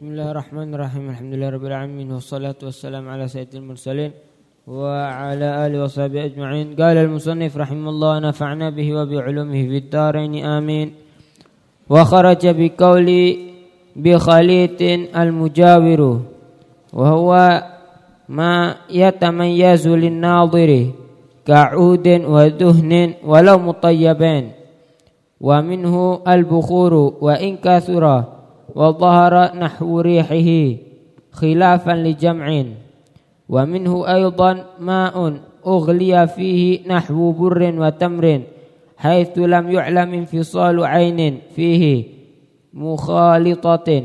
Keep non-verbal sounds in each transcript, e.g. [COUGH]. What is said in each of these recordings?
بسم الله الرحمن الرحيم الحمد لله رب العالمين والصلاة والسلام على سيد المرسلين وعلى آله وصحبه أجمعين قال المصنف رحمه الله نفعنا به وبعلومه في الدارين آمين وخرج بقول بخليط المجاور وهو ما يتميز للناظر كعود ودهن ولو مطيبين ومنه البخور وإن كثره وظهر نحو ريحه خلافا لجمع ومنه أيضا ماء أغلي فيه نحو بر وتمر حيث لم يعلم انفصال عين فيه مخالطة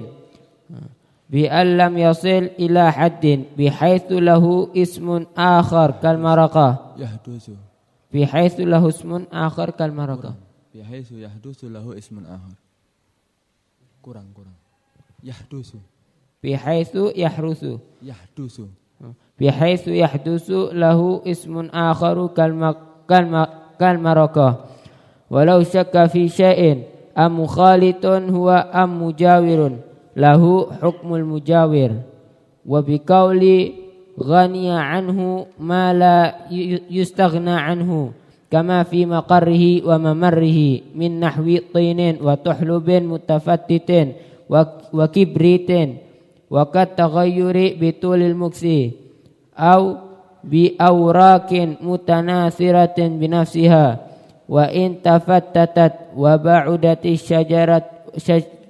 بأن لم يصل إلى حد بحيث له اسم آخر كالمرقة. يحدث. بحيث له اسم آخر كالمرقة. بحيث يحدث له اسم آخر. Kurang kurang yahdusu bihaitsu yahrusu yahdusu bihaitsu yahdusu lahu ismun akharu kal kal kal marakah walau syakka fi syai'in am mukhalitun huwa am mujawirun lahu hukmul mujawir wa biqauli ghaniya anhu ma la yustaghna anhu kama fi maqarrihi wa mamarrihi min nahwi tinin wa tuhlubin mutafattitin wa, wa kibritin wa kat taghayyuri bitulil muksi au bi awrakin mutanasiratin binafsiha wa in tafattatat wa ba'udati syajarat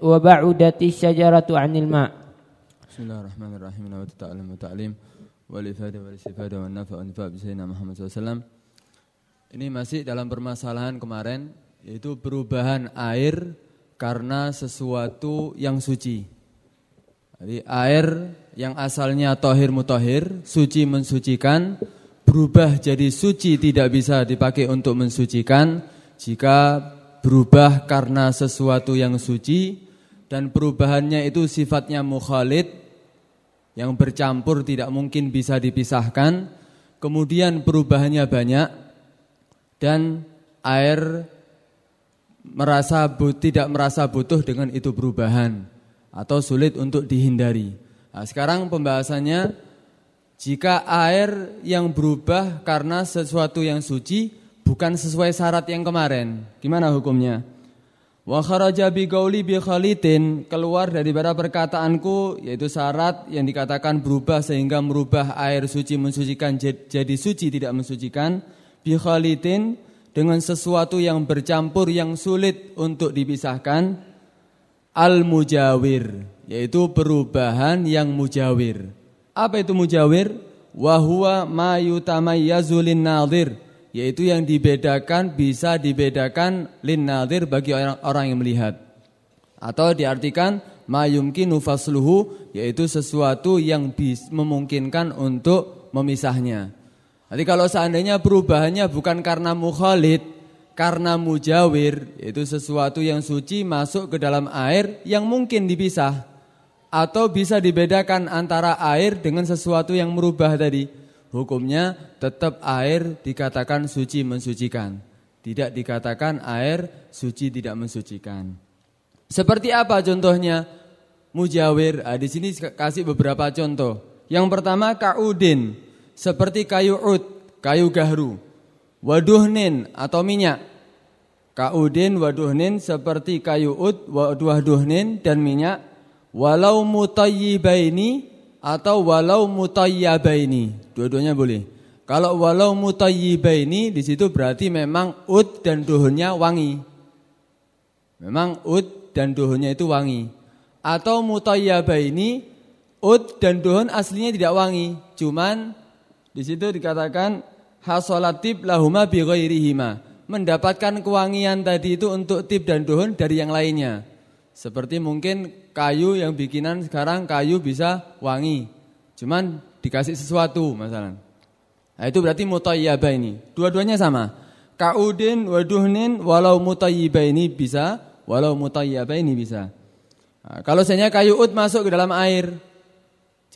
wa ba'udati syajaratu 'anil ma' Bismillahirrahmanirrahim wa ta'alim wa ta'lim wal ifada wal istifada wan nafa' wa nifa' bi sayyidina Muhammad sallallahu alaihi wasallam ini masih dalam permasalahan kemarin yaitu perubahan air karena sesuatu yang suci. Jadi air yang asalnya tohir mutohir, suci mensucikan, berubah jadi suci tidak bisa dipakai untuk mensucikan jika berubah karena sesuatu yang suci dan perubahannya itu sifatnya mukhalid yang bercampur tidak mungkin bisa dipisahkan. Kemudian perubahannya banyak dan air merasa tidak merasa butuh dengan itu perubahan atau sulit untuk dihindari. Nah, sekarang pembahasannya jika air yang berubah karena sesuatu yang suci bukan sesuai syarat yang kemarin, gimana hukumnya? Wa kharaja bi qauli bi khalitin keluar daripada perkataanku yaitu syarat yang dikatakan berubah sehingga merubah air suci mensucikan jadi suci tidak mensucikan bikhalitin dengan sesuatu yang bercampur yang sulit untuk dipisahkan al mujawir yaitu perubahan yang mujawir. Apa itu mujawir? Wahwa ma lin nadhir yaitu yang dibedakan bisa dibedakan lin nadhir bagi orang, orang yang melihat. Atau diartikan ma yumkinu fasluhu yaitu sesuatu yang memungkinkan untuk memisahnya. Jadi kalau seandainya perubahannya bukan karena mukhalid, karena mujawir, itu sesuatu yang suci masuk ke dalam air yang mungkin dipisah. Atau bisa dibedakan antara air dengan sesuatu yang merubah tadi. Hukumnya tetap air dikatakan suci mensucikan. Tidak dikatakan air suci tidak mensucikan. Seperti apa contohnya? Mujawir, nah, di sini kasih beberapa contoh. Yang pertama kaudin seperti kayu ud, kayu gahru. Waduhnin atau minyak. Kaudin waduhnin seperti kayu ud, waduhnin dan minyak. Walau mutayyibaini atau walau mutayyabaini. Dua-duanya boleh. Kalau walau mutayyibaini di situ berarti memang ud dan duhunnya wangi. Memang ud dan duhunnya itu wangi. Atau mutayyabaini ud dan duhun aslinya tidak wangi, cuman di situ dikatakan hasolatib lahuma bi ghairihima. Mendapatkan kewangian tadi itu untuk tip dan dohon dari yang lainnya. Seperti mungkin kayu yang bikinan sekarang kayu bisa wangi. Cuman dikasih sesuatu masalah. Nah, itu berarti mutayyibah ini. Dua-duanya sama. Kaudin waduhnin walau mutayyibah ini bisa, walau mutayyibah ini bisa. Nah, kalau misalnya kayu ut masuk ke dalam air,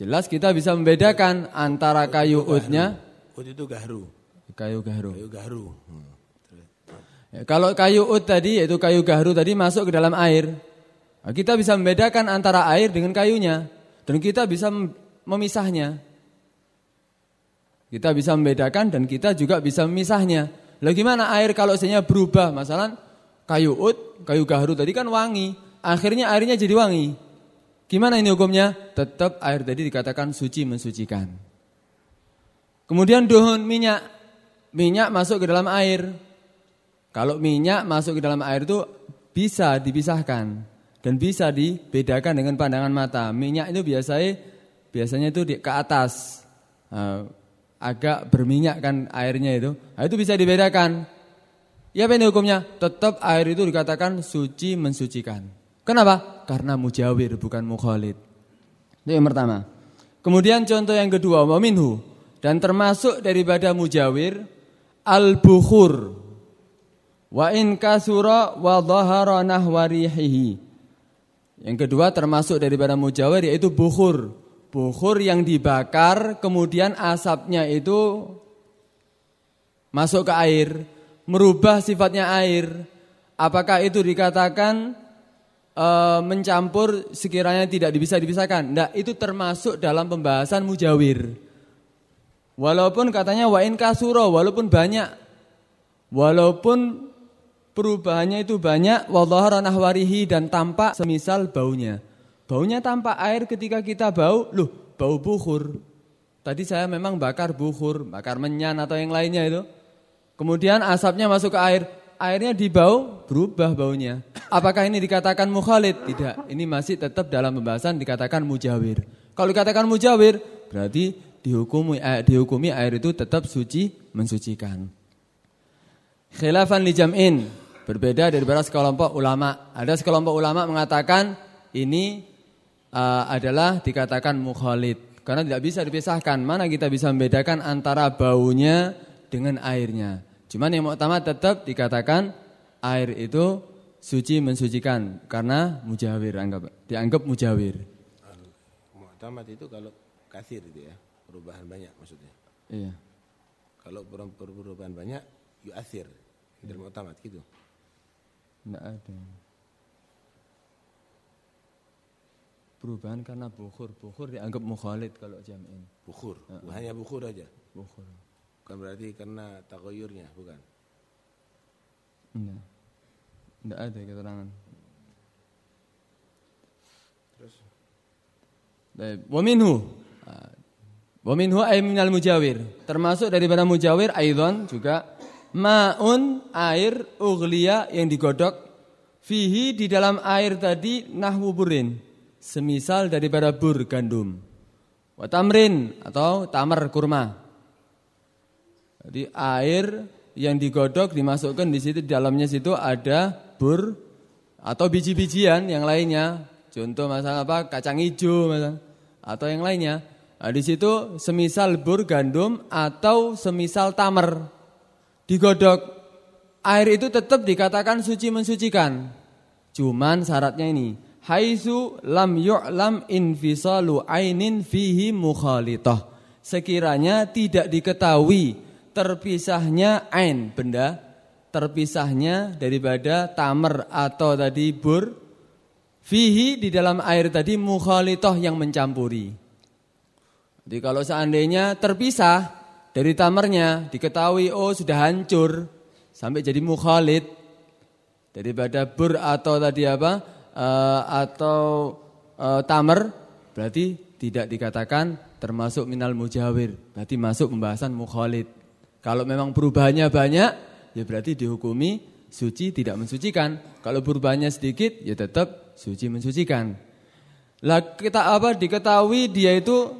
Jelas kita bisa membedakan antara kayu udnya. Ud itu gahru. Kayu gahru. Kayu gahru. Hmm. Ya, kalau kayu ud tadi yaitu kayu gahru tadi masuk ke dalam air. Nah, kita bisa membedakan antara air dengan kayunya dan kita bisa memisahnya. Kita bisa membedakan dan kita juga bisa memisahnya. Lalu gimana air kalau sebenarnya berubah? Masalah kayu ut, kayu gaharu tadi kan wangi. Akhirnya airnya jadi wangi. Gimana ini hukumnya? Tetap air tadi dikatakan suci mensucikan. Kemudian duhun minyak. Minyak masuk ke dalam air. Kalau minyak masuk ke dalam air itu bisa dipisahkan dan bisa dibedakan dengan pandangan mata. Minyak itu biasanya biasanya itu di, ke atas. Uh, agak berminyak kan airnya itu. Nah, itu bisa dibedakan. Ya apa ini hukumnya? Tetap air itu dikatakan suci mensucikan. Kenapa? Karena mujawir bukan mukhalid. Itu yang pertama. Kemudian contoh yang kedua, waminhu dan termasuk daripada mujawir al-bukhur wa in kasura wa dhahara nahwarihi. Yang kedua termasuk daripada mujawir yaitu bukhur. Bukhur yang dibakar kemudian asapnya itu masuk ke air, merubah sifatnya air. Apakah itu dikatakan e, mencampur sekiranya tidak bisa dipisahkan? Tidak, itu termasuk dalam pembahasan mujawir. Walaupun katanya wain kasuro, walaupun banyak, walaupun perubahannya itu banyak, wallahu nahwarihi dan tampak semisal baunya. Baunya tampak air ketika kita bau, loh bau bukhur. Tadi saya memang bakar bukhur, bakar menyan atau yang lainnya itu. Kemudian asapnya masuk ke air, airnya dibau, berubah baunya. Apakah ini dikatakan mukhalid? Tidak, ini masih tetap dalam pembahasan dikatakan mujawir. Kalau dikatakan mujawir, berarti dihukumi, eh, dihukumi air itu tetap suci, mensucikan. Khilafan li jam'in, berbeda dari beberapa sekelompok ulama. Ada sekelompok ulama mengatakan ini uh, adalah dikatakan mukhalid karena tidak bisa dipisahkan. Mana kita bisa membedakan antara baunya dengan airnya. Cuman yang utama tetap dikatakan air itu suci mensucikan karena mujawir anggap dianggap mujawir. Mu'tamad itu kalau kasir itu ya, perubahan banyak maksudnya. Iya. Kalau perubahan banyak yu'athir. Dari mu'tamad gitu. Tidak ada. Perubahan karena bukhur. Bukhur dianggap mukhalid kalau jam'in. Bukhur. Hanya bukhur aja. Bukhur. Bukan berarti karena takoyurnya, bukan. Enggak. Enggak ada keterangan. Terus Baik, wa minhu. Ah, wa minhu ay minal mujawir. Termasuk daripada mujawir aidon juga maun air ughliya yang digodok fihi di dalam air tadi nahwu burin semisal daripada bur gandum. Watamrin atau tamar kurma. Jadi air yang digodok dimasukkan di situ di dalamnya situ ada bur atau biji-bijian yang lainnya. Contoh masalah apa? Kacang hijau masalah atau yang lainnya. Nah, di situ semisal bur gandum atau semisal tamar digodok. Air itu tetap dikatakan suci mensucikan. Cuman syaratnya ini haitsu lam yu'lam infisalu ainin fihi mukhalitah. Sekiranya tidak diketahui terpisahnya ain benda terpisahnya daripada tamer atau tadi bur fihi di dalam air tadi mukhalitah yang mencampuri. Jadi kalau seandainya terpisah dari tamernya diketahui oh sudah hancur sampai jadi mukhalid daripada bur atau tadi apa uh, atau uh, tamer berarti tidak dikatakan termasuk minal mujawir. Berarti masuk pembahasan mukhalid. Kalau memang perubahannya banyak, ya berarti dihukumi suci tidak mensucikan. Kalau perubahannya sedikit, ya tetap suci mensucikan. Lah kita apa diketahui dia itu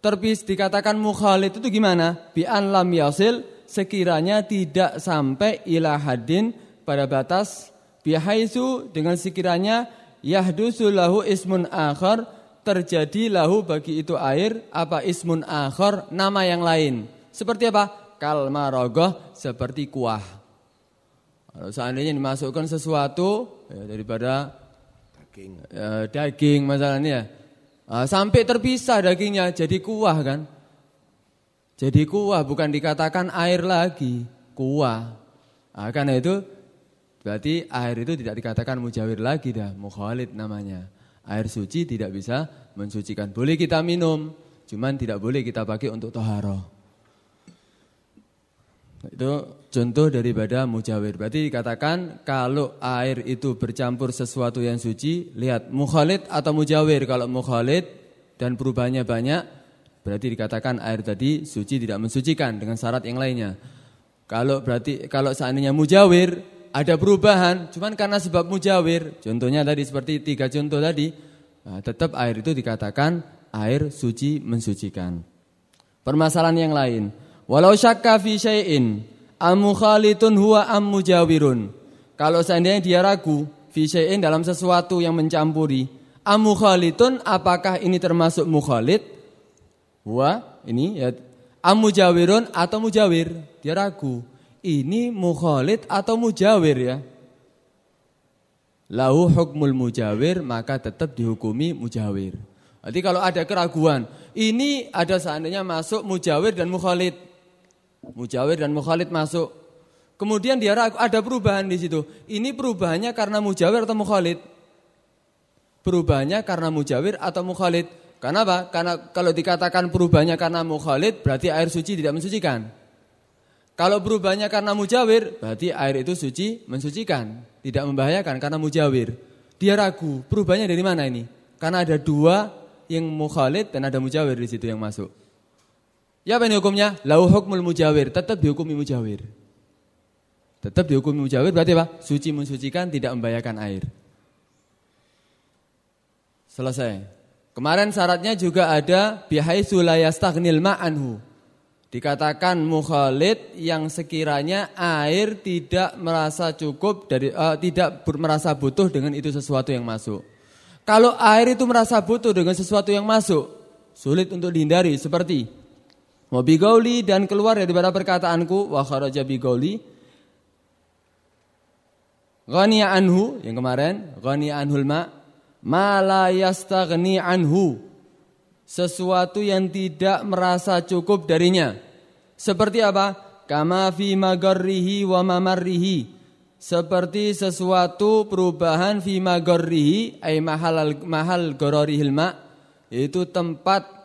terpis dikatakan mukhalid itu gimana? Bi an lam yasil sekiranya tidak sampai ila hadin pada batas bihaisu dengan sekiranya yahdusu lahu ismun akhar terjadi lahu bagi itu air apa ismun akhar nama yang lain seperti apa kalmarogoh seperti kuah kalau seandainya dimasukkan sesuatu ya, daripada daging ya, daging masalahnya nah, sampai terpisah dagingnya jadi kuah kan jadi kuah bukan dikatakan air lagi kuah nah, karena itu Berarti air itu tidak dikatakan mujawir lagi dah, mukhalid namanya. Air suci tidak bisa mensucikan. Boleh kita minum, cuman tidak boleh kita pakai untuk toharoh. Itu contoh daripada mujawir. Berarti dikatakan kalau air itu bercampur sesuatu yang suci, lihat mukhalid atau mujawir. Kalau mukhalid dan perubahannya banyak, berarti dikatakan air tadi suci tidak mensucikan dengan syarat yang lainnya. Kalau berarti kalau seandainya mujawir, ada perubahan, cuman karena sebab mujawir. Contohnya tadi seperti tiga contoh tadi, nah, tetap air itu dikatakan air suci mensucikan. Permasalahan yang lain, walau syakka fi syai'in amukhalitun huwa am mujawirun. Kalau seandainya dia ragu fi syai'in dalam sesuatu yang mencampuri, amukhalitun apakah ini termasuk mukhalit? Huwa ini ya amujawirun atau mujawir? Dia ragu ini mukhalid atau mujawir ya. Lahu hukmul mujawir maka tetap dihukumi mujawir. Jadi kalau ada keraguan, ini ada seandainya masuk mujawir dan mukhalid. Mujawir dan mukhalid masuk. Kemudian dia ragu, ada perubahan di situ. Ini perubahannya karena mujawir atau mukhalid? Perubahannya karena mujawir atau mukhalid? Karena apa? Karena kalau dikatakan perubahannya karena mukhalid berarti air suci tidak mensucikan. Kalau berubahnya karena mujawir, berarti air itu suci, mensucikan. Tidak membahayakan karena mujawir. Dia ragu, berubahnya dari mana ini? Karena ada dua yang mukhalid dan ada mujawir di situ yang masuk. Ya apa ini hukumnya? Lau hukmul mujawir, tetap dihukumi mujawir. Tetap dihukumi mujawir berarti apa? Suci mensucikan, tidak membahayakan air. Selesai. Kemarin syaratnya juga ada bihaitsu la yastaghnil ma'anhu Dikatakan mukhalid yang sekiranya air tidak merasa cukup dari uh, tidak merasa butuh dengan itu sesuatu yang masuk. Kalau air itu merasa butuh dengan sesuatu yang masuk, sulit untuk dihindari seperti wabigauli dan keluar daripada perkataanku wa kharaja bigauli ghaniya anhu yang kemarin ghaniya anhul ma ma la anhu sesuatu yang tidak merasa cukup darinya. Seperti apa? Kama fi magarrihi wa mamarrihi. Seperti sesuatu perubahan fi magarrihi ay mahal mahal gororihil ma yaitu tempat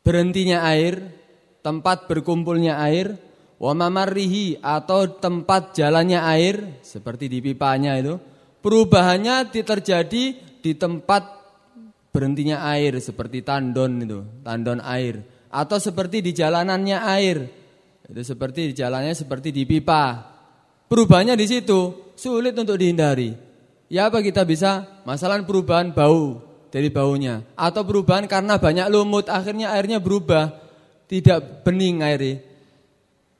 berhentinya air, tempat berkumpulnya air, wa mamarrihi atau tempat jalannya air seperti di pipanya itu. Perubahannya terjadi di tempat berhentinya air seperti tandon itu, tandon air atau seperti di jalanannya air. Itu seperti di jalannya seperti di pipa. Perubahannya di situ sulit untuk dihindari. Ya apa kita bisa? Masalah perubahan bau dari baunya atau perubahan karena banyak lumut akhirnya airnya berubah tidak bening airnya.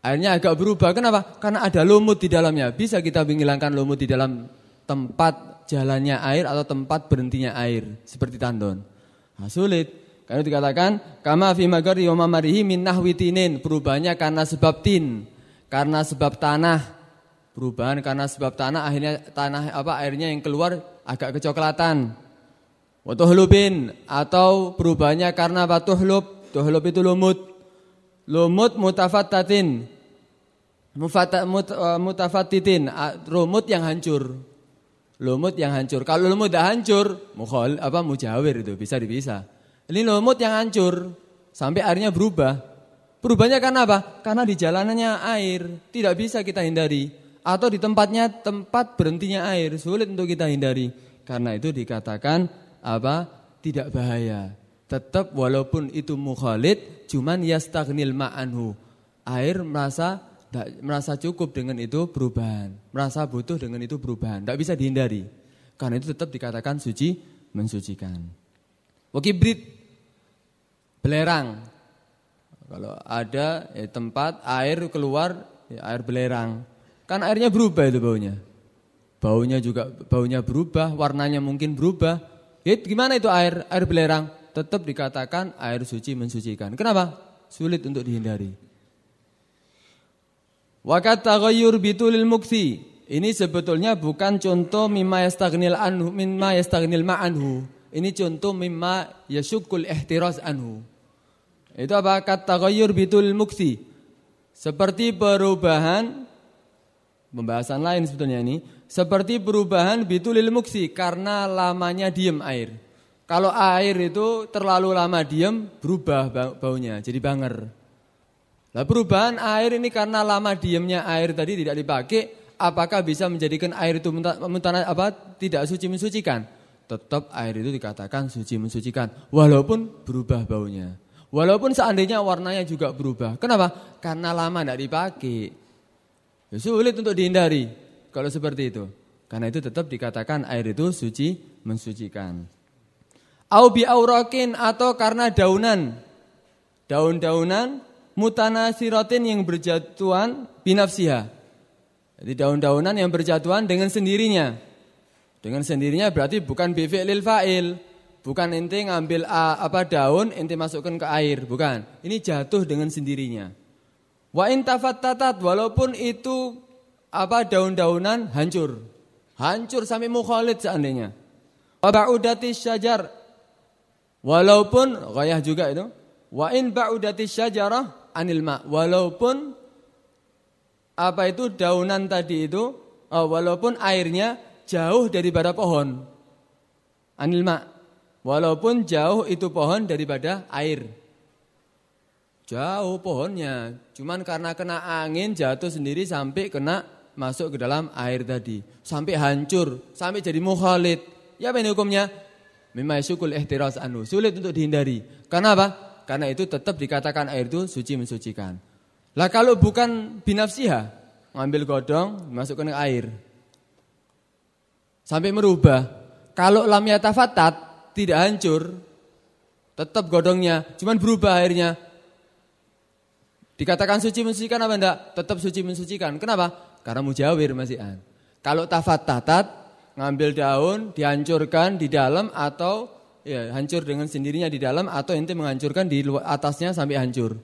Airnya agak berubah. Kenapa? Karena ada lumut di dalamnya. Bisa kita menghilangkan lumut di dalam tempat jalannya air atau tempat berhentinya air seperti tandon. Nah, sulit. Karena dikatakan kama fi magari wa mamarihi min nahwitinin, perubahannya karena sebab tin, karena sebab tanah. Perubahan karena sebab tanah akhirnya tanah apa airnya yang keluar agak kecoklatan. Wa tuhlubin atau perubahannya karena apa tuhlub? Tuhlub itu lumut. Lumut mutafattatin. Mufata, uh, mutafattitin, rumut yang hancur lumut yang hancur. Kalau lumut dah hancur, mukhol apa mujawir itu bisa dipisah. Ini lumut yang hancur sampai airnya berubah. Berubahnya karena apa? Karena di jalanannya air, tidak bisa kita hindari. Atau di tempatnya tempat berhentinya air, sulit untuk kita hindari. Karena itu dikatakan apa? Tidak bahaya. Tetap walaupun itu mukhalid, cuman yastagnil ma'anhu. Air merasa merasa cukup dengan itu perubahan. Merasa butuh dengan itu perubahan. Tidak bisa dihindari. Karena itu tetap dikatakan suci, mensucikan. Wakibrit, belerang. Kalau ada ya, tempat air keluar, ya, air belerang. Kan airnya berubah itu baunya. Baunya juga baunya berubah, warnanya mungkin berubah. Ya, gimana itu air air belerang? Tetap dikatakan air suci mensucikan. Kenapa? Sulit untuk dihindari. Wakat muksi. Ini sebetulnya bukan contoh mimma yastaghnil anhu mimma yastaghnil ma'anhu. Ini contoh mimma yasukul ihtiraz anhu. Itu apa? Kat taghayyur bitulil muksi. Seperti perubahan Pembahasan lain sebetulnya ini seperti perubahan bitulil muksi karena lamanya diem air. Kalau air itu terlalu lama diem berubah baunya jadi banger. Lah perubahan air ini karena lama diemnya air tadi tidak dipakai, apakah bisa menjadikan air itu mentana, apa tidak suci mensucikan? Tetap air itu dikatakan suci mensucikan walaupun berubah baunya. Walaupun seandainya warnanya juga berubah. Kenapa? Karena lama tidak dipakai. Ya, sulit untuk dihindari kalau seperti itu. Karena itu tetap dikatakan air itu suci mensucikan. Au bi aurakin atau karena daunan. Daun-daunan mutanasiratin yang berjatuhan binafsiha. Jadi daun-daunan yang berjatuhan dengan sendirinya. Dengan sendirinya berarti bukan bifi'lil fa'il. Bukan ente ngambil apa daun ente masukkan ke air, bukan. Ini jatuh dengan sendirinya. Wa in tafattatat walaupun itu apa daun-daunan hancur. Hancur sampai mukhalid seandainya. Wa ba'udati syajar walaupun ghayah juga itu. Wa in ba'udati syajarah anil ma walaupun apa itu daunan tadi itu oh, walaupun airnya jauh daripada pohon. Anil ma walaupun jauh itu pohon daripada air. Jauh pohonnya, cuman karena kena angin jatuh sendiri sampai kena masuk ke dalam air tadi. Sampai hancur, sampai jadi mukhalid. Ya apa ini hukumnya? Mimma syukul ihtiras anu. Sulit untuk dihindari. Karena apa? Karena itu tetap dikatakan air itu suci mensucikan. Lah kalau bukan binafsiha, ngambil godong, masukkan ke air. Sampai merubah. Kalau lam yatafatat, tidak hancur, tetap godongnya, cuman berubah airnya, Dikatakan suci mensucikan apa enggak? Tetap suci mensucikan. Kenapa? Karena mujawir masih an. Kalau tafat tatat, ngambil daun, dihancurkan di dalam atau ya hancur dengan sendirinya di dalam atau ente menghancurkan di atasnya sampai hancur.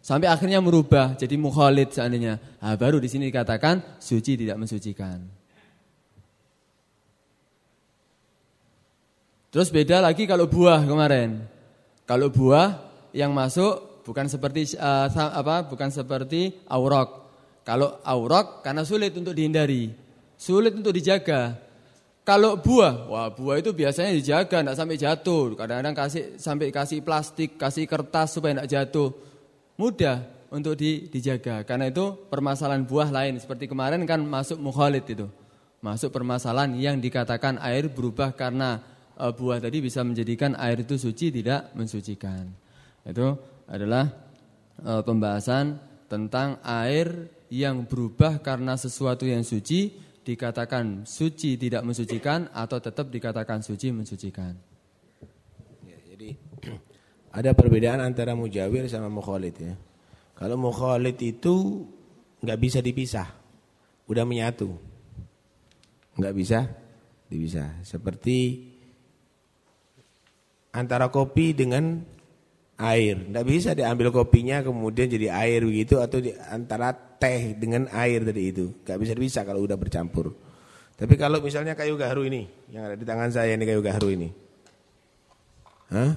Sampai akhirnya merubah jadi mukhalid seandainya. Nah, baru di sini dikatakan suci tidak mensucikan. Terus beda lagi kalau buah kemarin. Kalau buah yang masuk bukan seperti uh, apa bukan seperti aurok. Kalau aurok karena sulit untuk dihindari, sulit untuk dijaga. Kalau buah, wah buah itu biasanya dijaga, tidak sampai jatuh. Kadang-kadang kasih sampai kasih plastik, kasih kertas supaya tidak jatuh. Mudah untuk di, dijaga. Karena itu permasalahan buah lain. Seperti kemarin kan masuk mukhalid itu. Masuk permasalahan yang dikatakan air berubah karena uh, buah tadi bisa menjadikan air itu suci tidak mensucikan. Itu adalah e, pembahasan tentang air yang berubah karena sesuatu yang suci dikatakan suci tidak mensucikan atau tetap dikatakan suci mensucikan. Ya, jadi [CLEARS THROAT] ada perbedaan antara mujawir sama mukhalid ya. Kalau mukhalid itu nggak bisa dipisah, udah menyatu, nggak bisa dipisah. Seperti antara kopi dengan air. Tidak bisa diambil kopinya kemudian jadi air begitu atau di, antara teh dengan air tadi itu. Gak bisa bisa kalau udah bercampur. Tapi kalau misalnya kayu gaharu ini yang ada di tangan saya ini kayu gaharu ini. Hah?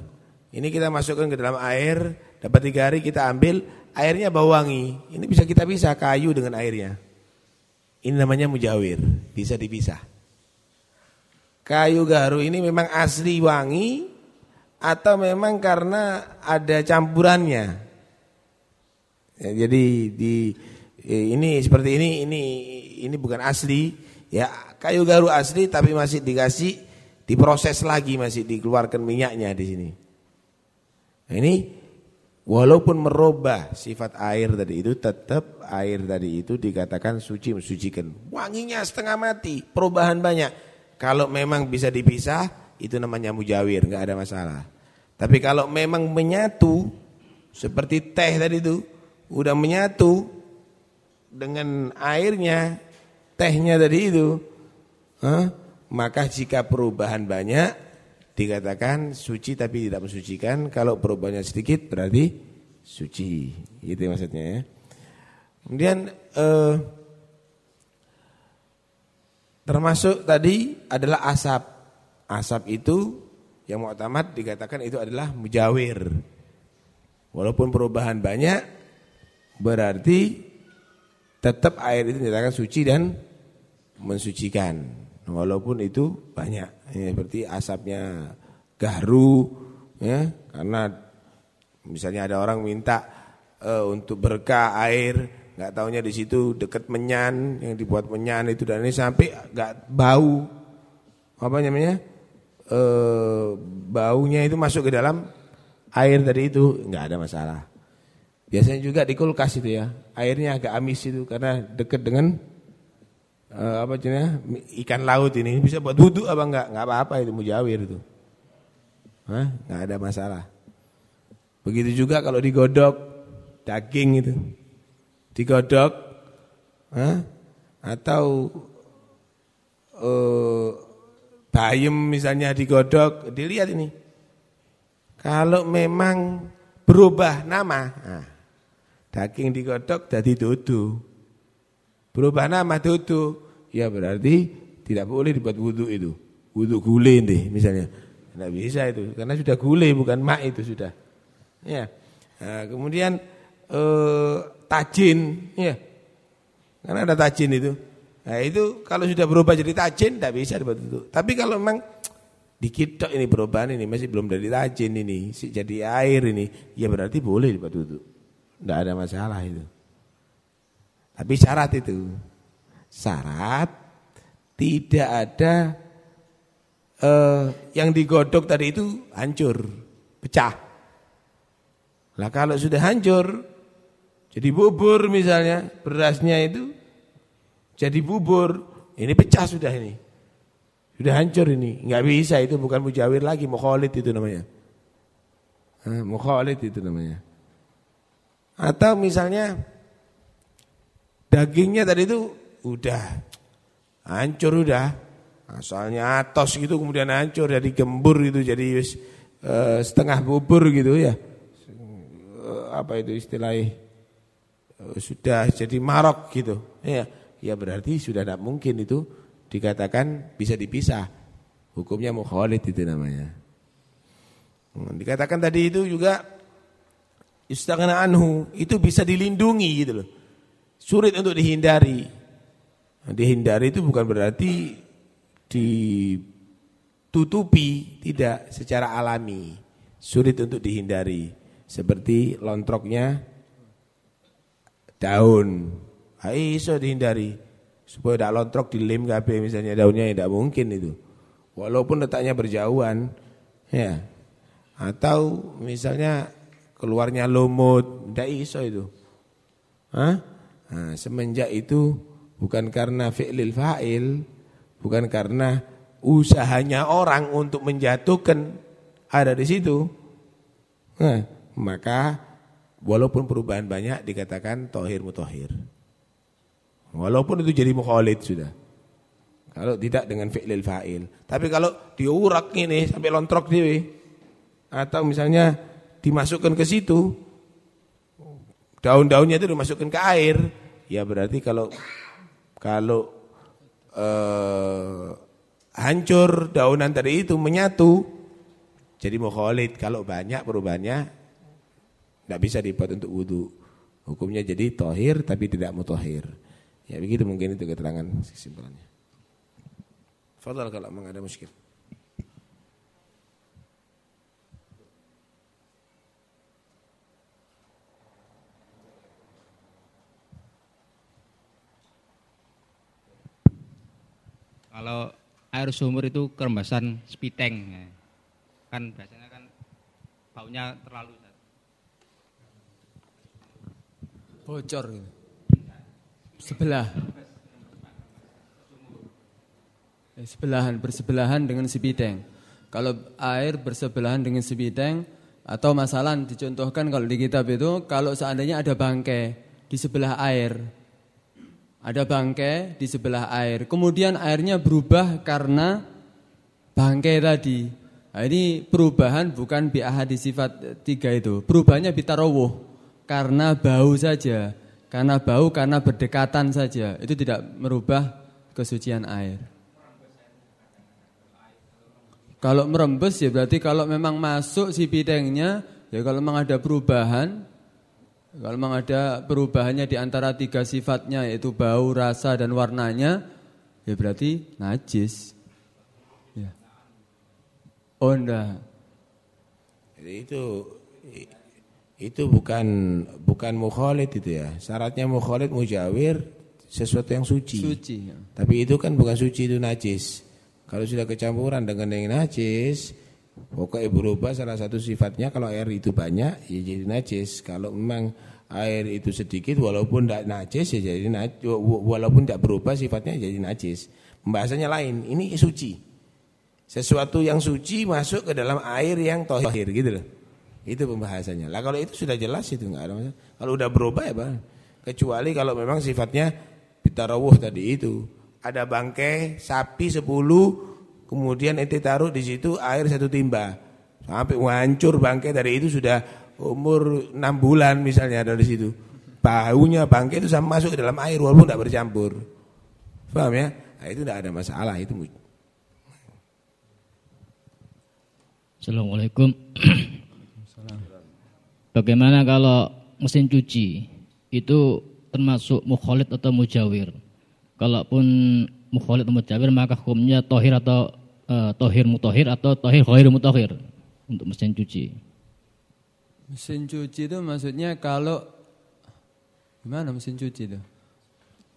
Ini kita masukkan ke dalam air, dapat tiga hari kita ambil, airnya bau wangi. Ini bisa kita bisa kayu dengan airnya. Ini namanya mujawir, bisa dipisah. Kayu gaharu ini memang asli wangi, atau memang karena ada campurannya. Ya, jadi di eh, ini seperti ini ini ini bukan asli ya kayu garu asli tapi masih dikasih diproses lagi masih dikeluarkan minyaknya di sini. Nah, ini walaupun merubah sifat air tadi itu tetap air tadi itu dikatakan suci mensucikan. Wanginya setengah mati, perubahan banyak. Kalau memang bisa dipisah itu namanya mujawir, nggak ada masalah. Tapi kalau memang menyatu seperti teh tadi itu udah menyatu dengan airnya, tehnya tadi itu, huh? maka jika perubahan banyak dikatakan suci tapi tidak mensucikan. Kalau perubahannya sedikit berarti suci. Gitu maksudnya ya. Kemudian eh, termasuk tadi adalah asap. Asap itu yang mu'tamad dikatakan itu adalah mujawir. Walaupun perubahan banyak berarti tetap air itu dinyatakan suci dan mensucikan. Walaupun itu banyak, ya, seperti asapnya garu, ya, karena misalnya ada orang minta uh, untuk berkah air, nggak taunya di situ dekat menyan yang dibuat menyan itu dan ini sampai nggak bau, apa namanya, uh, baunya itu masuk ke dalam air tadi itu nggak ada masalah. Biasanya juga di kulkas itu ya, airnya agak amis itu karena dekat dengan uh, apa jenisnya ikan laut ini bisa buat wudhu apa enggak? Enggak apa-apa itu mujawir itu. Hah? Enggak ada masalah. Begitu juga kalau digodok daging itu. Digodok Hah? atau uh, bayam misalnya digodok, dilihat ini. Kalau memang berubah nama, nah, daging digodok jadi dudu. Berubah nama dudu, ya berarti tidak boleh dibuat wudhu itu. Wudhu gulai deh misalnya. Tidak bisa itu, karena sudah gulai bukan mak itu sudah. Ya. Nah, kemudian eh, tajin, ya. Karena ada tajin itu. Nah itu kalau sudah berubah jadi tajin tidak bisa dibuat wudhu. Tapi kalau memang dikit ini perubahan ini masih belum dari rajin ini, jadi air ini, ya berarti boleh dibuat wudhu. Tidak ada masalah itu. Tapi syarat itu, syarat tidak ada eh, yang digodok tadi itu hancur, pecah. Lah kalau sudah hancur, jadi bubur misalnya, berasnya itu jadi bubur, ini pecah sudah ini. Sudah hancur ini, nggak bisa itu bukan mujawir lagi, mukhalid itu namanya. Mukhalid itu namanya. Atau misalnya dagingnya tadi itu udah hancur udah. Asalnya atos gitu kemudian hancur jadi gembur gitu jadi uh, setengah bubur gitu ya. Uh, apa itu istilahnya? Uh, sudah jadi marok gitu. Ya, ya berarti sudah tidak mungkin itu dikatakan bisa dipisah. Hukumnya mukhalid itu namanya. Hmm, dikatakan tadi itu juga istaghna anhu itu bisa dilindungi gitu loh. Sulit untuk dihindari. Nah, dihindari itu bukan berarti ditutupi, tidak secara alami. Sulit untuk dihindari. Seperti lontroknya daun. Ah, iso dihindari supaya tidak lontrok di lim kabeh misalnya daunnya tidak mungkin itu. Walaupun letaknya berjauhan, ya. Atau misalnya keluarnya lumut, tidak iso itu. Hah? Nah, semenjak itu bukan karena fi'lil fa'il, bukan karena usahanya orang untuk menjatuhkan ada di situ. Nah, maka walaupun perubahan banyak dikatakan tohir mutohir. Walaupun itu jadi mukhalid sudah. Kalau tidak dengan fi'lil fa'il. Tapi kalau diurak ini sampai lontrok dewe atau misalnya dimasukkan ke situ daun-daunnya itu dimasukkan ke air, ya berarti kalau kalau eh, hancur daunan tadi itu menyatu jadi mukhalid. Kalau banyak perubahannya tidak bisa dibuat untuk wudhu. Hukumnya jadi tohir tapi tidak mutohir. Ya begitu mungkin itu keterangan kesimpulannya. Fadal kalau memang ada muskil. Kalau air sumur itu kerembasan spiteng, ya. kan biasanya kan baunya terlalu bocor gitu sebelah. Eh, sebelahan bersebelahan dengan sebideng kalau air bersebelahan dengan sebideng atau masalah dicontohkan kalau di kitab itu kalau seandainya ada bangkai di sebelah air. Ada bangkai di sebelah air. Kemudian airnya berubah karena bangkai tadi. Nah, ini perubahan bukan di sifat tiga itu. Perubahannya bitarawuh karena bau saja karena bau, karena berdekatan saja. Itu tidak merubah kesucian air. Kalau merembes ya berarti kalau memang masuk si bidengnya, ya kalau memang ada perubahan, Kalau memang ada perubahannya di antara tiga sifatnya yaitu bau, rasa dan warnanya, ya berarti najis. Ya. Oh enggak. Itu itu bukan bukan mukhalid itu ya. Syaratnya mukhalid mujawir sesuatu yang suci. Suci. Ya. Tapi itu kan bukan suci itu najis. Kalau sudah kecampuran dengan yang najis, pokoknya berubah salah satu sifatnya kalau air itu banyak ya jadi najis. Kalau memang air itu sedikit walaupun tidak najis ya jadi najis, walaupun tidak berubah sifatnya jadi najis. Pembahasannya lain. Ini suci. Sesuatu yang suci masuk ke dalam air yang tohir gitu loh. Itu pembahasannya. Lah kalau itu sudah jelas itu enggak ada masalah. Kalau udah berubah ya bang. Kecuali kalau memang sifatnya bitarawuh tadi itu ada bangkai sapi sepuluh, kemudian ente taruh di situ air satu timba. Sampai hancur bangkai dari itu sudah umur enam bulan misalnya dari situ. Baunya bangkai itu sama masuk ke dalam air walaupun tidak bercampur. Paham ya? Nah, itu tidak ada masalah itu. Assalamualaikum. [CLEARS THROAT] Bagaimana kalau mesin cuci itu termasuk mukholid atau mujawir? Kalaupun mukholid atau mujawir maka hukumnya tohir atau uh, tohir mutohir atau tohir khoir mutohir untuk mesin cuci. Mesin cuci itu maksudnya kalau gimana mesin cuci itu?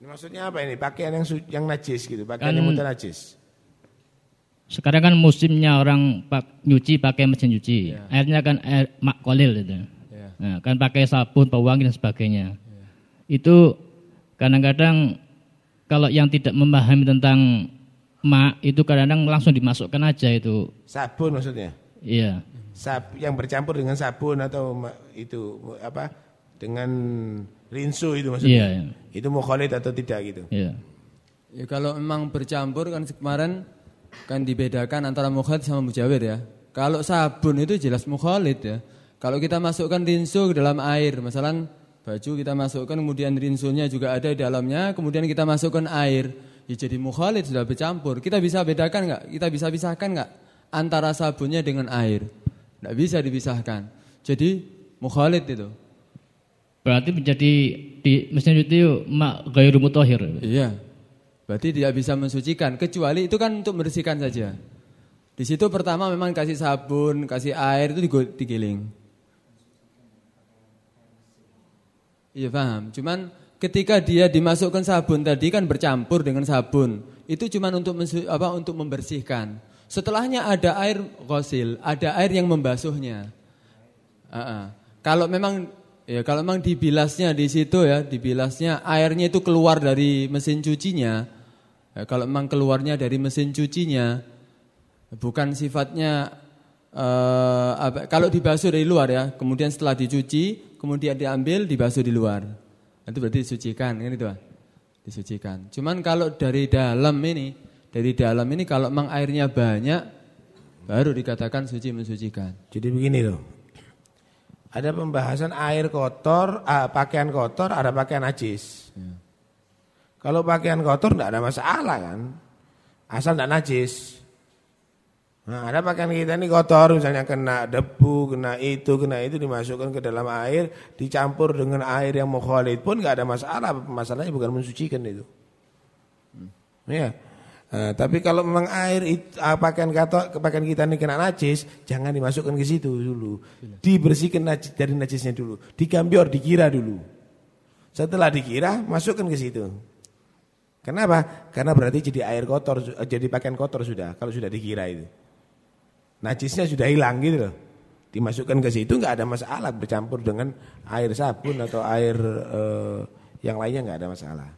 Ini maksudnya apa ini? Pakaian yang yang najis gitu, pakaian kan, yang mudah najis. Sekarang kan musimnya orang pak, nyuci pakai mesin cuci. Yeah. Airnya kan air kolil gitu. Nah, kan pakai sabun, pewangi dan sebagainya. Yeah. Itu kadang-kadang kalau yang tidak memahami tentang mak itu kadang-kadang langsung dimasukkan aja itu. Sabun maksudnya? Iya. Sab yang bercampur dengan sabun atau itu apa? Dengan rinso itu maksudnya. Iya, iya. Itu mukhalid atau tidak gitu. Iya. Ya kalau memang bercampur kan kemarin kan dibedakan antara mukhalid sama mujawir ya. Kalau sabun itu jelas mukhalid ya. Kalau kita masukkan rinso ke dalam air, misalnya baju kita masukkan kemudian rinsunya juga ada di dalamnya kemudian kita masukkan air ya jadi mukhalid sudah bercampur. Kita bisa bedakan nggak? Kita bisa pisahkan nggak antara sabunnya dengan air? Nggak bisa dipisahkan. Jadi mukhalid itu. Berarti menjadi di mesin itu mak gairu mutahhir. Iya. Berarti tidak bisa mensucikan kecuali itu kan untuk membersihkan saja. Di situ pertama memang kasih sabun kasih air itu digiling Iya paham. Cuman ketika dia dimasukkan sabun tadi kan bercampur dengan sabun. Itu cuman untuk apa untuk membersihkan. Setelahnya ada air ghusil, ada air yang membasuhnya. Uh -uh. Kalau memang ya kalau memang dibilasnya di situ ya, dibilasnya airnya itu keluar dari mesin cucinya. Ya, kalau memang keluarnya dari mesin cucinya bukan sifatnya uh, apa, kalau dibasuh dari luar ya, kemudian setelah dicuci kemudian diambil dibasuh di luar. Itu berarti disucikan kan itu, Disucikan. Cuman kalau dari dalam ini, dari dalam ini kalau memang airnya banyak baru dikatakan suci mensucikan. Jadi begini loh. Ada pembahasan air kotor, ah, pakaian kotor, ada pakaian najis. Ya. Kalau pakaian kotor tidak ada masalah kan. Asal tidak najis. Nah, ada pakaian kita ini kotor, misalnya kena debu, kena itu, kena itu dimasukkan ke dalam air, dicampur dengan air yang mukhalid pun nggak ada masalah. Masalahnya bukan mensucikan itu. Hmm. Ya. Nah, tapi kalau memang air itu, ah, pakaian kata, pakaian kita ini kena najis, jangan dimasukkan ke situ dulu. Dibersihkan najis dari najisnya dulu. Digambior, dikira dulu. Setelah dikira, masukkan ke situ. Kenapa? Karena berarti jadi air kotor, jadi pakaian kotor sudah kalau sudah dikira itu najisnya sudah hilang gitu loh. Dimasukkan ke situ nggak ada masalah bercampur dengan air sabun atau air uh, yang lainnya nggak ada masalah.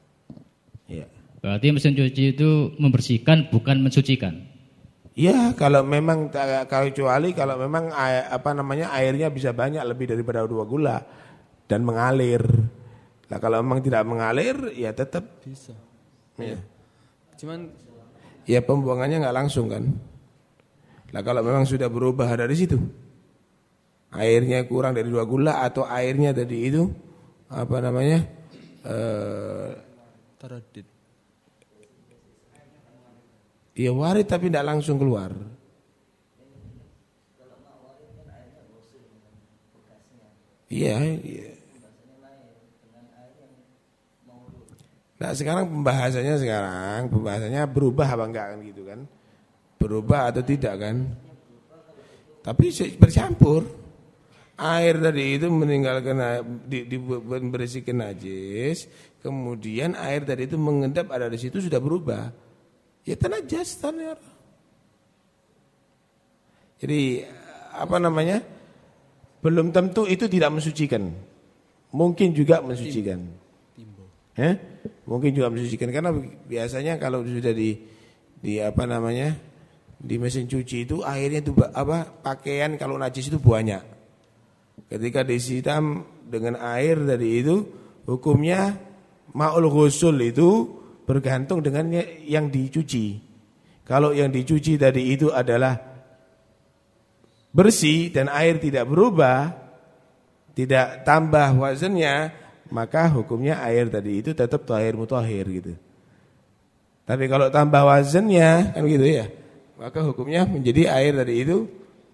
Ya. Berarti mesin cuci itu membersihkan bukan mensucikan. Iya, kalau memang kalau kecuali kalau memang air, apa namanya airnya bisa banyak lebih daripada dua gula dan mengalir. Nah, kalau memang tidak mengalir ya tetap bisa. Ya. Cuman ya pembuangannya nggak langsung kan. Lah kalau memang sudah berubah dari situ, airnya kurang dari dua gula atau airnya tadi itu apa namanya? Eh, Teredit. Uh, Ya warit tapi tidak langsung keluar. Iya. ya Nah sekarang pembahasannya sekarang pembahasannya berubah apa enggak kan gitu kan? Berubah atau tidak kan? Tapi bercampur. Air tadi itu meninggalkan di, di membersihkan najis, kemudian air tadi itu mengendap ada di situ sudah berubah. Ya tanah jas tanah. Jadi apa namanya? Belum tentu itu tidak mensucikan. Mungkin juga mensucikan. Eh? Mungkin juga mensucikan karena biasanya kalau sudah di di apa namanya? Di mesin cuci itu airnya itu apa? pakaian kalau najis itu banyak. Ketika disitam dengan air dari itu hukumnya maul ghusul itu bergantung dengan yang dicuci. Kalau yang dicuci tadi itu adalah bersih dan air tidak berubah, tidak tambah wazannya, maka hukumnya air tadi itu tetap air mutahhir gitu. Tapi kalau tambah wazannya kan gitu ya, maka hukumnya menjadi air tadi itu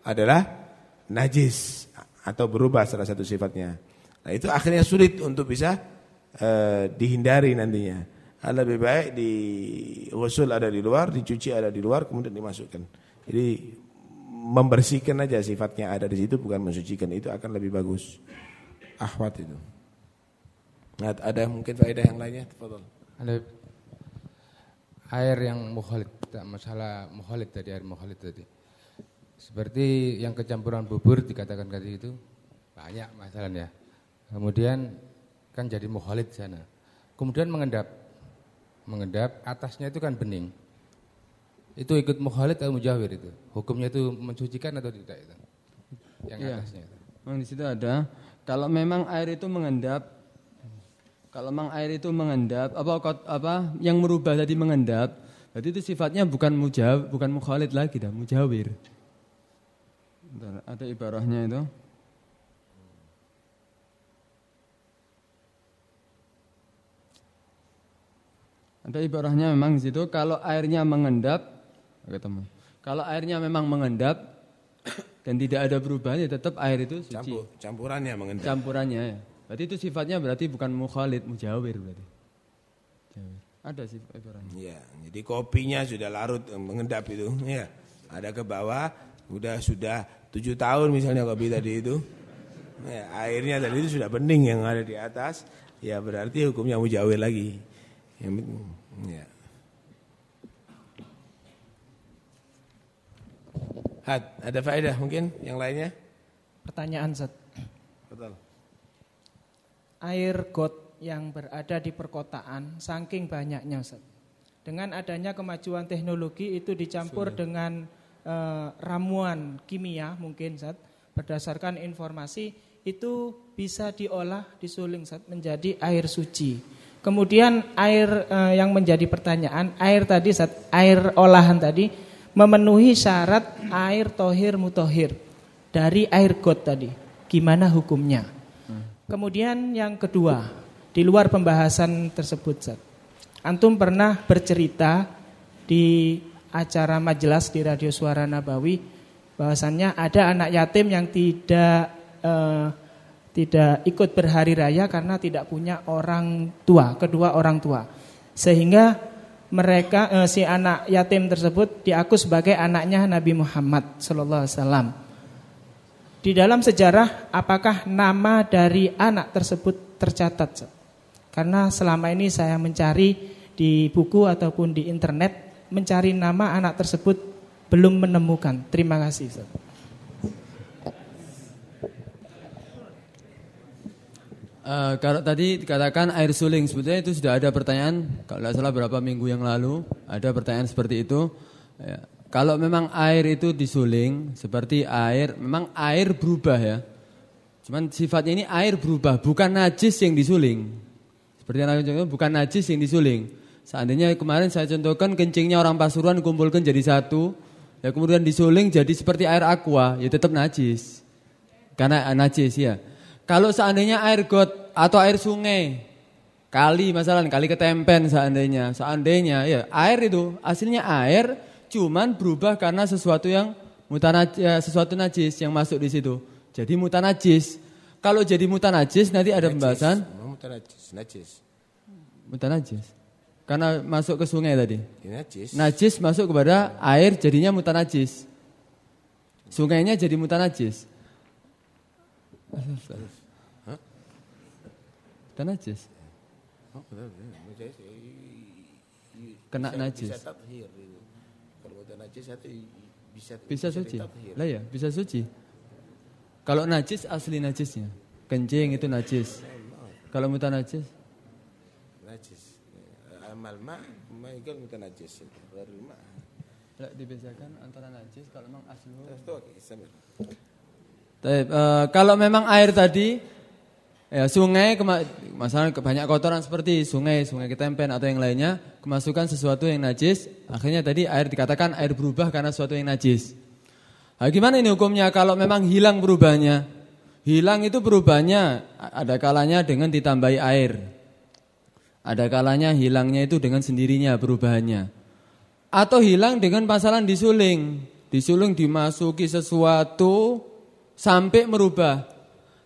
adalah najis atau berubah salah satu sifatnya. Nah itu akhirnya sulit untuk bisa uh, dihindari nantinya. Lebih baik di usul ada di luar, dicuci ada di luar, kemudian dimasukkan. Jadi membersihkan aja sifatnya ada di situ bukan mensucikan itu akan lebih bagus. Ahwat itu. Nah, ada mungkin faedah yang lainnya? Ada air yang mukhalid, masalah mukhalid tadi air mukhalid tadi. Seperti yang kecampuran bubur dikatakan tadi itu banyak masalahnya. Kemudian kan jadi mukhalid sana. Kemudian mengendap. Mengendap atasnya itu kan bening. Itu ikut mukhalid atau mujawir itu? Hukumnya itu mensucikan atau tidak itu? Yang ya. atasnya itu. Memang di situ ada kalau memang air itu mengendap kalau memang air itu mengendap, apa apa yang merubah tadi mengendap, berarti itu sifatnya bukan mujab, bukan mukhalid lagi dah, mujawir. Bentar, ada ibarahnya itu. Ada ibarahnya memang di situ kalau airnya mengendap, ketemu. Kalau airnya memang mengendap dan tidak ada perubahan ya tetap air itu suci. Campur, campurannya mengendap. Campurannya ya. Berarti itu sifatnya berarti bukan mukhalid, mujawir berarti. Jawir. Ada sih ibaratnya. Iya, jadi kopinya sudah larut eh, mengendap itu, ya. Ada ke bawah, udah sudah tujuh tahun misalnya kopi tadi itu. Ya, airnya tadi itu sudah bening yang ada di atas, ya berarti hukumnya mujawir lagi. Yang, ya. Had, ada faedah mungkin yang lainnya? Pertanyaan Zat. Betul air got yang berada di perkotaan saking banyaknya Ustaz. Dengan adanya kemajuan teknologi itu dicampur Sudah. dengan uh, ramuan kimia mungkin Ustaz berdasarkan informasi itu bisa diolah disuling Ustaz menjadi air suci. Kemudian air uh, yang menjadi pertanyaan, air tadi Ustaz, air olahan tadi memenuhi syarat air tohir mutohir dari air got tadi. Gimana hukumnya? Kemudian yang kedua, di luar pembahasan tersebut, Zat. Antum pernah bercerita di acara majelis di Radio Suara Nabawi bahwasannya ada anak yatim yang tidak eh, tidak ikut berhari raya karena tidak punya orang tua, kedua orang tua. Sehingga mereka eh, si anak yatim tersebut diaku sebagai anaknya Nabi Muhammad sallallahu alaihi wasallam. Di dalam sejarah apakah nama dari anak tersebut tercatat? Karena selama ini saya mencari di buku ataupun di internet mencari nama anak tersebut belum menemukan. Terima kasih. Uh, kalau tadi dikatakan air suling, sebetulnya itu sudah ada pertanyaan, kalau tidak salah berapa minggu yang lalu ada pertanyaan seperti itu. Ya, kalau memang air itu disuling seperti air, memang air berubah ya. Cuman sifatnya ini air berubah, bukan najis yang disuling. Seperti yang aku contohkan, bukan najis yang disuling. Seandainya kemarin saya contohkan kencingnya orang Pasuruan kumpulkan jadi satu, ya kemudian disuling jadi seperti air aqua, ya tetap najis. Karena najis ya. Kalau seandainya air got atau air sungai, kali masalah kali ketempen seandainya, seandainya ya air itu aslinya air cuman berubah karena sesuatu yang mutanajis, ya, sesuatu najis yang masuk di situ. Jadi mutanajis. Kalau jadi mutanajis nanti ada najis. pembahasan. Mutanajis, najis. Mutanajis. Karena masuk ke sungai tadi. Ya, najis. Najis masuk kepada air jadinya mutanajis. Sungainya jadi mutanajis. Hah? Mutanajis. Oh, Kena najis. Bisa tathir. Kalau mutanajis itu bisa bisa suci. Lah ya, bisa suci. Kalau najis asli najisnya. Kencing itu najis. Kalau mutanajis najis. Amal ma ma itu mutanajis. Baru ma. Tidak dibedakan antara najis kalau memang sambil. Tapi, uh, kalau memang air tadi ya sungai masalah banyak kotoran seperti sungai, sungai ketempen atau yang lainnya kemasukan sesuatu yang najis, akhirnya tadi air dikatakan air berubah karena sesuatu yang najis. Nah, gimana ini hukumnya kalau memang hilang berubahnya? Hilang itu berubahnya ada kalanya dengan ditambahi air. Ada kalanya hilangnya itu dengan sendirinya perubahannya. Atau hilang dengan pasalan disuling. Disuling dimasuki sesuatu sampai merubah.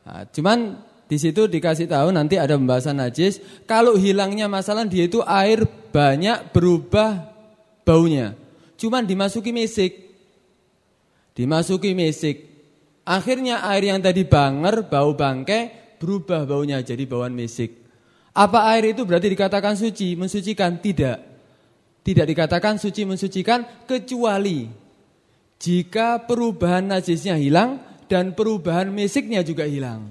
Nah, cuman di situ dikasih tahu nanti ada pembahasan najis. Kalau hilangnya masalah dia itu air banyak berubah baunya. Cuman dimasuki mesik. Dimasuki mesik. Akhirnya air yang tadi banger, bau bangke, berubah baunya jadi bauan mesik. Apa air itu berarti dikatakan suci, mensucikan? Tidak. Tidak dikatakan suci mensucikan kecuali jika perubahan najisnya hilang dan perubahan mesiknya juga hilang.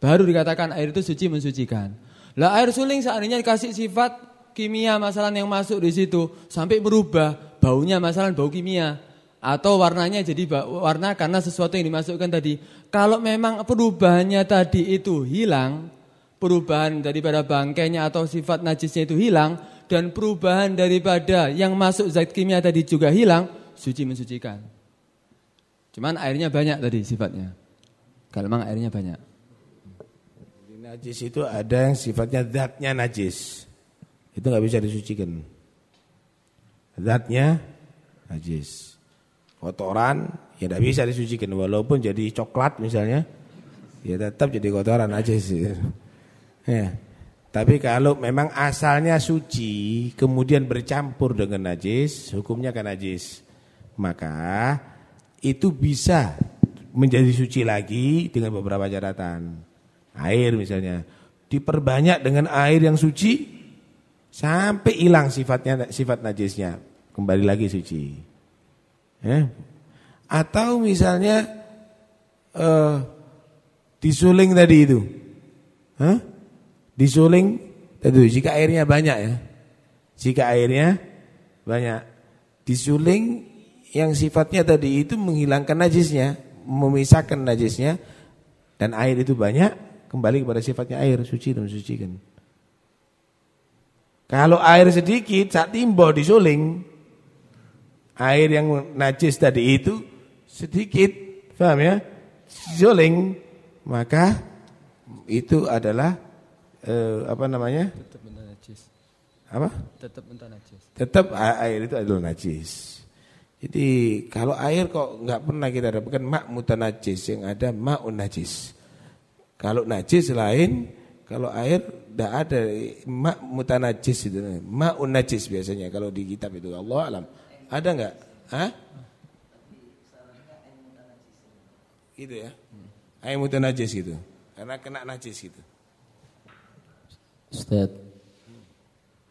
Baru dikatakan air itu suci mensucikan. Lah air suling seandainya dikasih sifat kimia masalah yang masuk di situ sampai berubah baunya masalah bau kimia atau warnanya jadi warna karena sesuatu yang dimasukkan tadi. Kalau memang perubahannya tadi itu hilang, perubahan daripada bangkainya atau sifat najisnya itu hilang, dan perubahan daripada yang masuk zat kimia tadi juga hilang, suci mensucikan. Cuman airnya banyak tadi sifatnya. Kalau memang airnya banyak. Di najis itu ada yang sifatnya zatnya najis. Itu nggak bisa disucikan. Zatnya najis. Kotoran ya tidak bisa disucikan walaupun jadi coklat misalnya, ya tetap jadi kotoran najis. Ya. Tapi kalau memang asalnya suci, kemudian bercampur dengan najis, hukumnya kan najis. Maka itu bisa menjadi suci lagi dengan beberapa catatan. Air misalnya, diperbanyak dengan air yang suci sampai hilang sifatnya sifat najisnya, kembali lagi suci. Ya. Atau misalnya uh, disuling tadi itu. Hah? Disuling tentu jika airnya banyak ya. Jika airnya banyak disuling yang sifatnya tadi itu menghilangkan najisnya, memisahkan najisnya dan air itu banyak kembali kepada sifatnya air suci dan mensucikan. Kalau air sedikit saat timbo disuling air yang najis tadi itu sedikit, paham ya? Disuling maka itu adalah eh, apa namanya? Tetap mentah najis. Apa? Tetap mentah najis. Tetap air itu adalah najis. Jadi kalau air kok nggak pernah kita dapatkan mak mutanajis yang ada maun najis. Kalau najis lain, kalau air tidak ada mak mutanajis itu. Maun najis biasanya kalau di kitab itu Allah alam. Ada nggak? Hah? Gitu ya. Air mutanajis gitu. Karena kena najis gitu. Ustaz,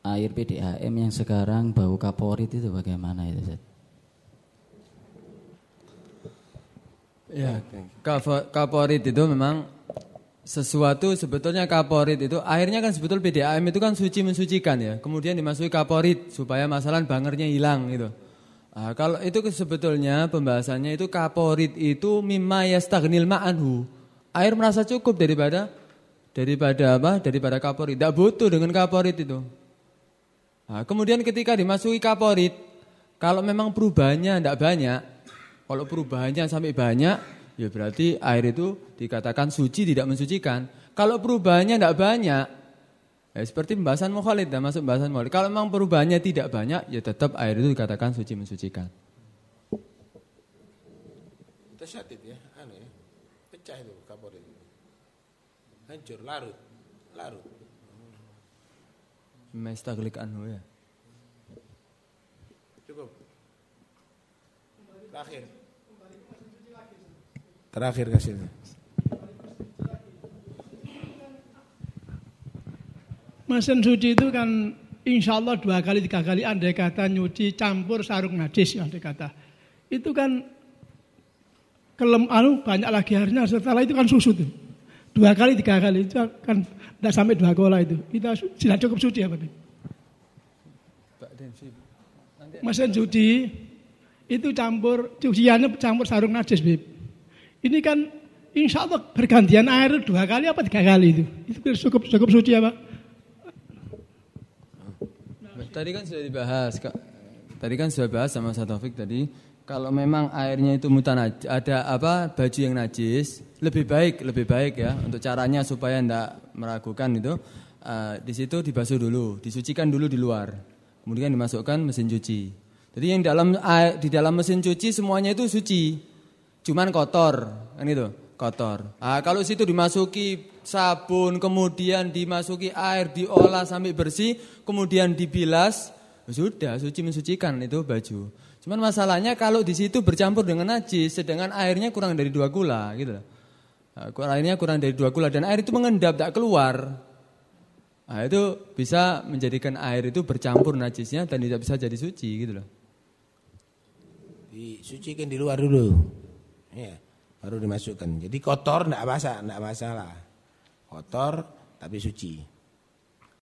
air PDAM yang sekarang bau kaporit itu bagaimana itu Ustaz? Ya, kaporit itu memang sesuatu sebetulnya kaporit itu airnya kan sebetulnya PDAM itu kan suci mensucikan ya. Kemudian dimasuki kaporit supaya masalah bangernya hilang gitu. Nah, kalau itu sebetulnya pembahasannya itu kaporit itu mimma yastagnil ma'anhu. Air merasa cukup daripada daripada apa? Daripada kaporit. Tidak butuh dengan kaporit itu. Nah, kemudian ketika dimasuki kaporit, kalau memang perubahannya tidak banyak, kalau perubahannya sampai banyak, ya berarti air itu dikatakan suci tidak mensucikan. Kalau perubahannya tidak banyak, ya seperti pembahasan mukhalid, dan masuk pembahasan mukhalid. Kalau memang perubahannya tidak banyak, ya tetap air itu dikatakan suci mensucikan. Tersyadid ya, anu ya, pecah itu hancur larut larut Mestaglik anhu ya. Cukup. Terakhir. Terakhir kasihnya. Mesin suci itu kan insya Allah dua kali tiga kali andai kata nyuci campur sarung najis ya andai kata. Itu kan kelem anu banyak lagi airnya setelah itu kan susu tuh. Dua kali tiga kali itu kan tidak sampai dua kola itu. Kita sudah cukup suci apa nih? Mesin suci itu campur cuciannya campur sarung najis bib. Ini kan insya Allah bergantian air dua kali apa tiga kali itu. Itu cukup cukup suci apa? Tadi kan sudah dibahas, Kak. Tadi kan sudah bahas sama Ustaz Taufik tadi, kalau memang airnya itu mutanaj, ada apa baju yang najis, lebih baik, lebih baik ya untuk caranya supaya tidak meragukan itu. Uh, di situ dibasuh dulu, disucikan dulu di luar, kemudian dimasukkan mesin cuci. Jadi yang dalam air, di dalam mesin cuci semuanya itu suci, cuman kotor, kan itu kotor. Nah, kalau situ dimasuki sabun, kemudian dimasuki air, diolah sampai bersih, kemudian dibilas, sudah suci mensucikan itu baju. Cuman masalahnya kalau di situ bercampur dengan najis, sedangkan airnya kurang dari dua gula, gitu. Nah, airnya kurang dari dua gula dan air itu mengendap tak keluar. Nah, itu bisa menjadikan air itu bercampur najisnya dan tidak bisa jadi suci, gitu loh. Disucikan di luar dulu. Ya baru dimasukkan. Jadi kotor masalah, tidak masalah. Kotor tapi suci.